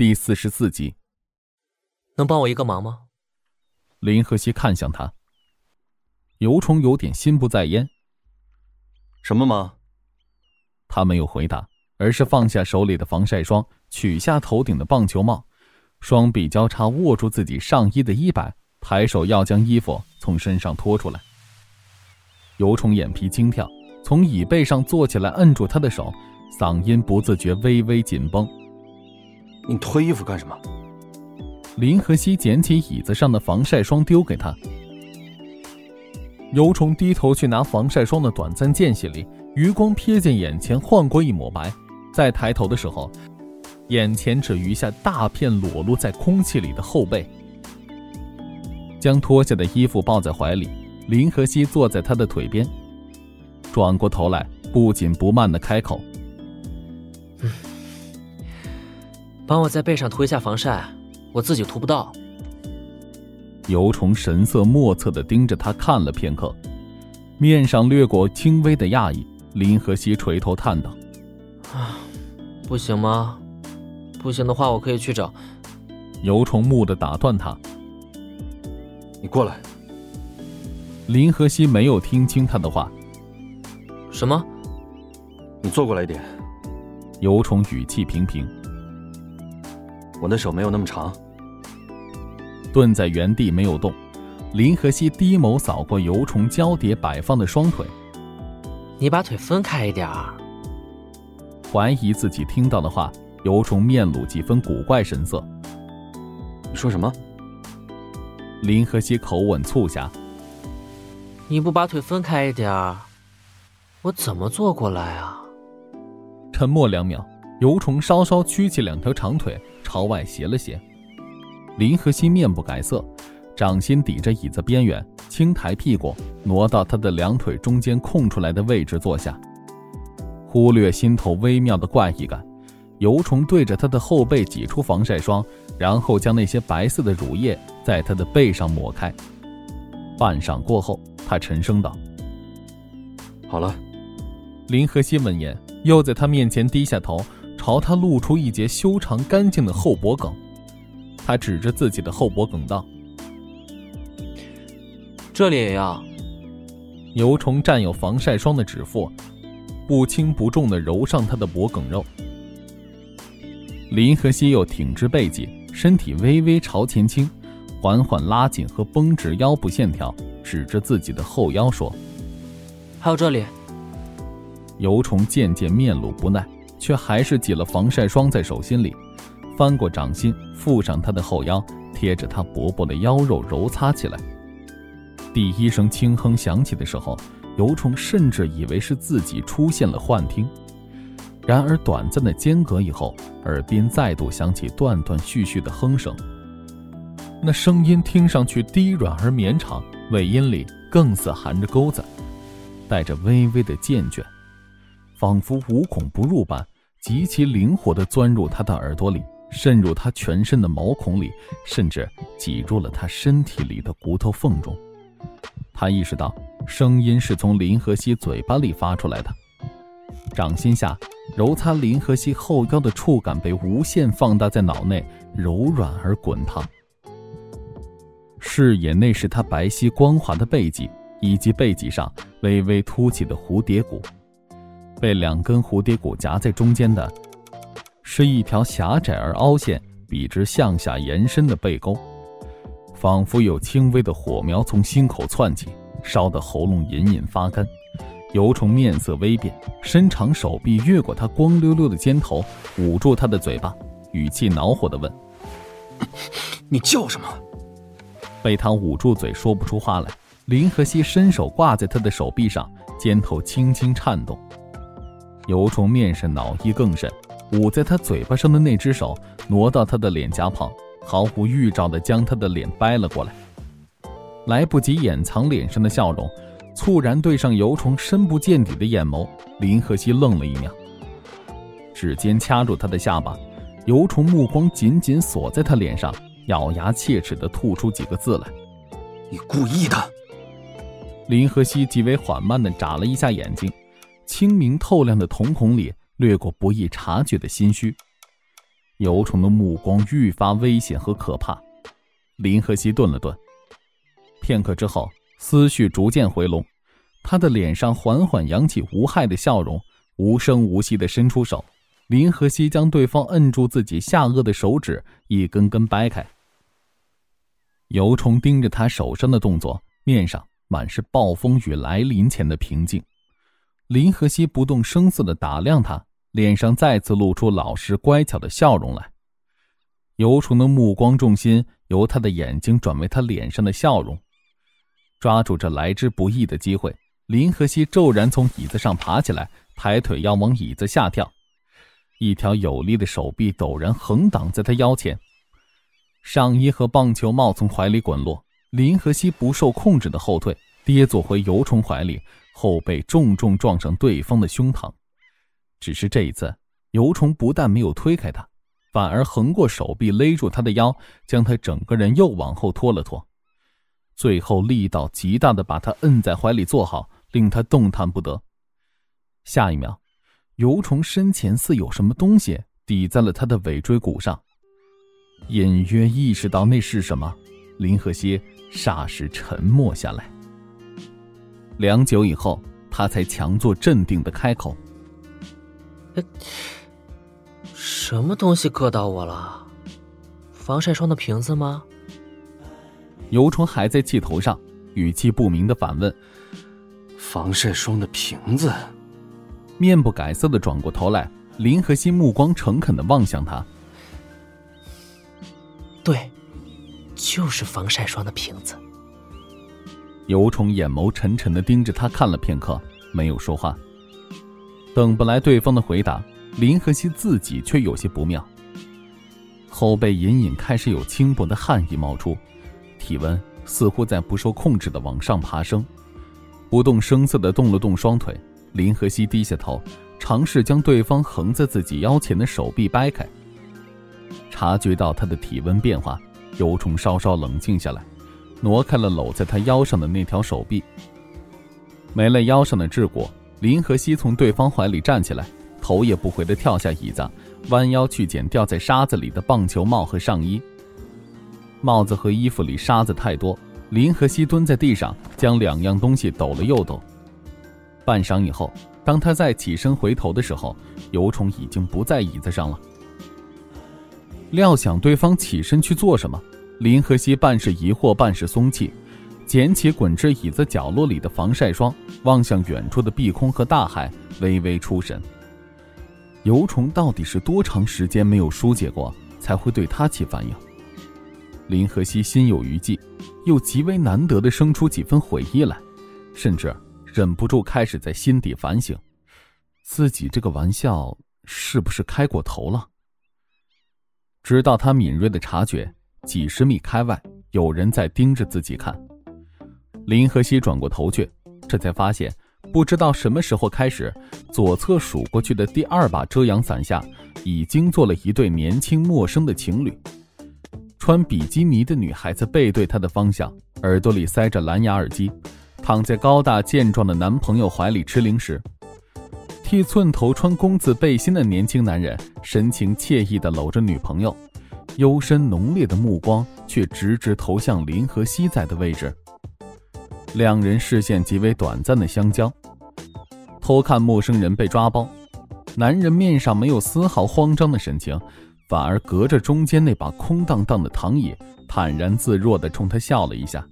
第四十四集，能帮我一个忙吗？林和熙看向他，尤虫有点心不在焉。什么忙？他没有回答，而是放下手里的防晒霜，取下头顶的棒球帽，双臂交叉握住自己上衣的衣摆，抬手要将衣服从身上脱出来。尤虫眼皮轻跳，从椅背上坐起来，摁住他的手，嗓音不自觉微微紧绷。你脱衣服干什么？林和熙捡起椅子上的防晒霜丢给他。尤虫低头去拿防晒霜的短暂间隙里，余光瞥见眼前晃过一抹白，再抬头的时候，眼前只余下大片裸露在空气里的后背。将脱下的衣服抱在怀里，林和熙坐在他的腿边，转过头来，不紧不慢的开口。帮我在背上涂一下防晒，我自己涂不到。尤虫神色莫测的盯着他看了片刻，面上掠过轻微的讶异。林和熙垂头叹道：“啊，不行吗？不行的话，我可以去找。”尤虫木的打断他：“你过来。”林和熙没有听清他的话：“什么？你坐过来一点。”尤虫语气平平。我的手没有那么长，蹲在原地没有动。林和熙低眸扫过油虫交叠摆放的双腿，你把腿分开一点儿。怀疑自己听到的话，油虫面露几分古怪神色。你说什么？林和熙口吻促狭。你不把腿分开一点儿，我怎么坐过来啊？沉默两秒，油虫稍稍屈起两条长腿。朝外斜了斜，林和熙面不改色，掌心抵着椅子边缘，轻抬屁股，挪到他的两腿中间空出来的位置坐下。忽略心头微妙的怪异感，油虫对着他的后背挤出防晒霜，然后将那些白色的乳液在他的背上抹开。半晌过后，他沉声道：“好了。”林和熙闻言，又在他面前低下头。朝他露出一截修长干净的后脖梗，他指着自己的后脖梗道：“这里也要。”油虫蘸有防晒霜的指腹，不轻不重地揉上他的脖梗肉。林和熙又挺直背脊，身体微微朝前倾，缓缓拉紧和绷直腰部线条，指着自己的后腰说：“还有这里。”油虫渐渐面露不耐。却还是挤了防晒霜在手心里，翻过掌心，附上他的后腰，贴着他薄薄的腰肉揉擦起来。第一声轻哼响起的时候，尤虫甚至以为是自己出现了幻听。然而短暂的间隔以后，耳边再度响起断断续续的哼声。那声音听上去低软而绵长，尾音里更似含着钩子，带着微微的渐倦，仿佛无孔不入般。极其灵活地钻入他的耳朵里，渗入他全身的毛孔里，甚至挤入了他身体里的骨头缝中。他意识到，声音是从林和熙嘴巴里发出来的。掌心下揉擦林和熙后腰的触感被无限放大在脑内，柔软而滚烫。视野内是他白皙光滑的背脊，以及背脊上微微凸起的蝴蝶骨。被两根蝴蝶骨夹在中间的，是一条狭窄而凹陷、笔直向下延伸的背沟，仿佛有轻微的火苗从心口窜起，烧得喉咙隐隐发干。尤虫面色微变，伸长手臂越过他光溜溜的肩头，捂住他的嘴巴，语气恼火地问：“你叫什么？”被他捂住嘴，说不出话来。林和熙伸手挂在他的手臂上，肩头轻轻颤动。尤虫面上恼意更甚，捂在他嘴巴上的那只手挪到他的脸颊旁，毫无预兆地将他的脸掰了过来。来不及掩藏脸上的笑容，猝然对上尤虫深不见底的眼眸，林和熙愣了一秒，指尖掐住他的下巴，尤虫目光紧紧锁在他脸上，咬牙切齿地吐出几个字来：“你故意的。”林和熙极为缓慢地眨了一下眼睛。清明透亮的瞳孔里掠过不易察觉的心虚，尤虫的目光愈发危险和可怕。林和熙顿了顿，片刻之后，思绪逐渐回笼，他的脸上缓缓扬起无害的笑容，无声无息地伸出手。林和熙将对方摁住自己下颚的手指一根根掰开。尤虫盯着他手上的动作，面上满是暴风雨来临前的平静。林和熙不动声色地打量他，脸上再次露出老实乖巧的笑容来。尤虫的目光重心。由他的眼睛转为他脸上的笑容，抓住这来之不易的机会，林和熙骤然从椅子上爬起来，抬腿要往椅子下跳，一条有力的手臂陡然横挡在他腰前，上衣和棒球帽从怀里滚落，林和熙不受控制的后退，跌坐回油虫怀里，后背重重撞上对方的胸膛，只是这一次，油虫不但没有推开他。反而横过手臂勒住他的腰，将他整个人又往后拖了拖，最后力道极大的把他摁在怀里坐好，令他动弹不得。下一秒，油虫身前似有什么东西抵在了他的尾椎骨上，隐约意识到那是什么，林和熙霎时沉默下来。良久以后，他才强作镇定的开口。什么东西硌到我了？防晒霜的瓶子吗？尤虫还在气头上，语气不明的反问：“防晒霜的瓶子？”面不改色的转过头来，林和熙目光诚恳的望向他：“对，就是防晒霜的瓶子。”尤虫眼眸沉沉的盯着他看了片刻，没有说话。等不来对方的回答。林和熙自己却有些不妙，后背隐隐开始有轻薄的汗意冒出，体温似乎在不受控制的往上爬升，不动声色的动了动双腿。林和熙低下头，尝试将对方横在自己腰前的手臂掰开。察觉到他的体温变化，尤虫稍稍冷静下来，挪开了搂在他腰上的那条手臂。没了腰上的桎梏，林和熙从对方怀里站起来。头也不回的跳下椅子，弯腰去捡掉在沙子里的棒球帽和上衣。帽子和衣服里沙子太多，林和熙蹲在地上，将两样东西抖了又抖。半晌以后，当他再起身回头的时候，尤虫已经不在椅子上了。料想对方起身去做什么，林和熙半是疑惑，半是松气，捡起滚至椅子角落里的防晒霜，望向远处的碧空和大海，微微出神。油虫到底是多长时间没有疏解过，才会对他起反应？林和熙心有余悸，又极为难得的生出几分悔意来，甚至忍不住开始在心底反省：自己这个玩笑是不是开过头了？直到他敏锐的察觉，几十米开外有人在盯着自己看。林和熙转过头去，这才发现。不知道什么时候开始，左侧数过去的第二把遮阳伞下，已经坐了一对年轻陌生的情侣。穿比基尼的女孩子背对他的方向，耳朵里塞着蓝牙耳机，躺在高大健壮的男朋友怀里吃零食。剃寸头穿工字背心的年轻男人神情惬意地搂着女朋友，幽深浓烈的目光却直直投向林和西在的位置。两人视线极为短暂的相交，偷看陌生人被抓包，男人面上没有丝毫慌张的神情，反而隔着中间那把空荡荡的躺椅，坦然自若地冲他笑了一下。